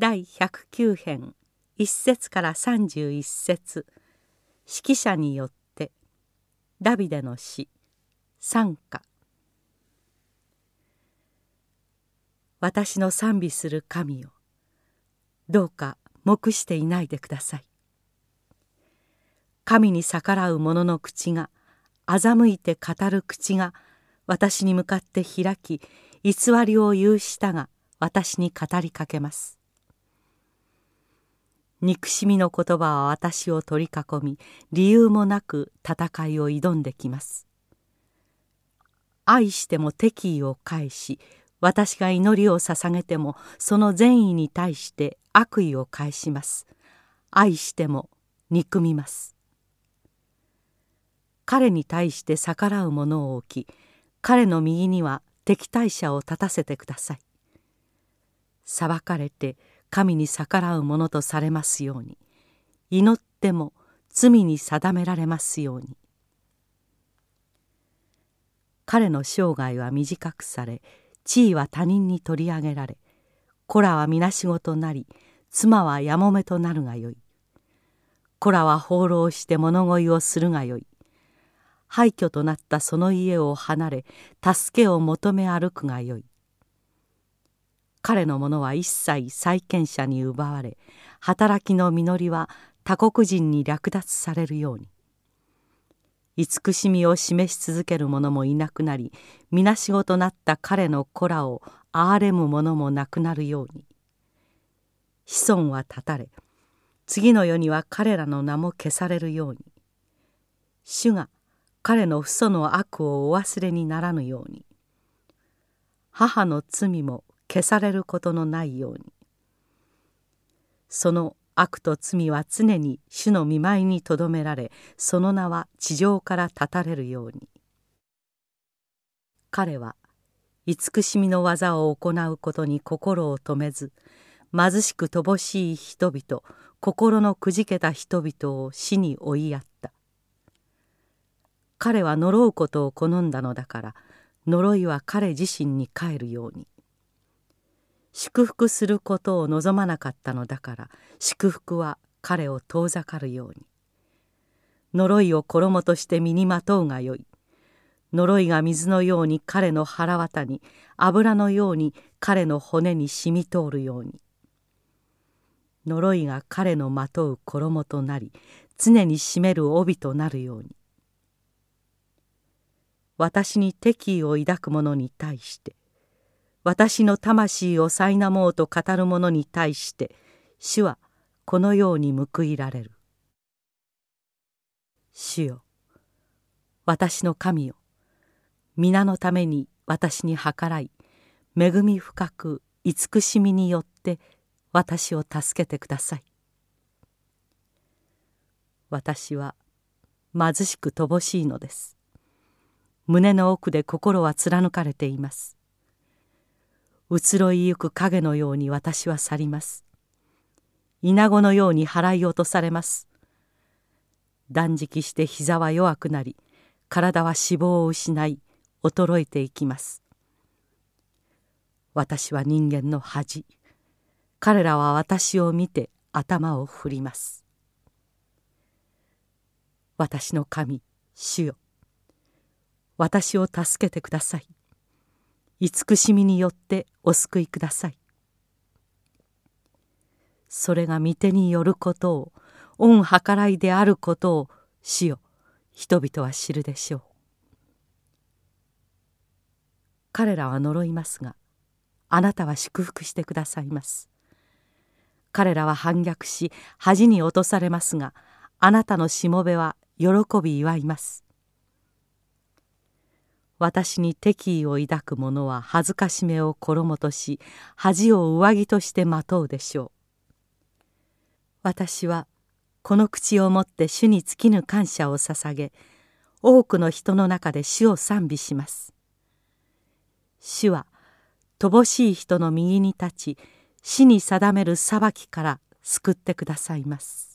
第109編1節から31節。指揮者によってダビデの詩賛歌。私の賛美する神よどうか黙していないでください。神に逆らう者の口が欺いて語る口が私に向かって開き偽りを有したが私に語りかけます。憎しみの言葉は私を取り囲み理由もなく戦いを挑んできます。愛しても敵意を返し私が祈りを捧げてもその善意に対して悪意を返します。愛しても憎みます。彼に対して逆らう者を置き彼の右には敵対者を立たせてください。裁かれて神に逆らうものとされますように。祈っても罪に定められますように。彼の生涯は短くされ地位は他人に取り上げられ子らは皆仕事なり妻はやもめとなるがよい。子らは放浪して物乞いをするがよい。廃墟となったその家を離れ助けを求め歩くがよい。彼のものは一切債権者に奪われ働きの実りは他国人に略奪されるように。慈しみを示し続ける者もいなくなり皆仕事なった彼の子らを憐れむ者もなくなるように。子孫は断たれ次の世には彼らの名も消されるように。主が彼の父祖の悪をお忘れにならぬように。母の罪も消されることのないように。その悪と罪は常に主の見舞いにとどめられその名は地上から断たれるように。彼は慈しみの技を行うことに心を止めず貧しく乏しい人々心のくじけた人々を死に追いやった。彼は呪うことを好んだのだから呪いは彼自身に帰るように。祝福することを望まなかったのだから祝福は彼を遠ざかるように。呪いを衣として身にまとうがよい。呪いが水のように彼の腹渡に油のように彼の骨に染み通るように。呪いが彼のまとう衣となり常に締める帯となるように。私に敵意を抱く者に対して私の魂を苛もうと語る者に対して主はこのように報いられる。主よ私の神よ皆のために私に計らい恵み深く慈しみによって私を助けてください。私は貧しく乏しいのです。胸の奥で心は貫かれています。移ろいゆく影のように私は去ります。稲子のように払い落とされます。断食して膝は弱くなり体は脂肪を失い衰えていきます。私は人間の恥。彼らは私を見て頭を振ります。私の神主よ。私を助けてください。慈しみによってお救いください。それが御手によることを御計らいであることを主よ人々は知るでしょう。彼らは呪いますがあなたは祝福してくださいます。彼らは反逆し恥に落とされますがあなたのしもべは喜び祝います。私に敵意を抱く者は恥ずかしめを衣とし恥を上着としてまとうでしょう。私はこの口をもって主に尽きぬ感謝を捧げ多くの人の中で主を賛美します。主は乏しい人の右に立ち死に定める裁きから救ってくださいます。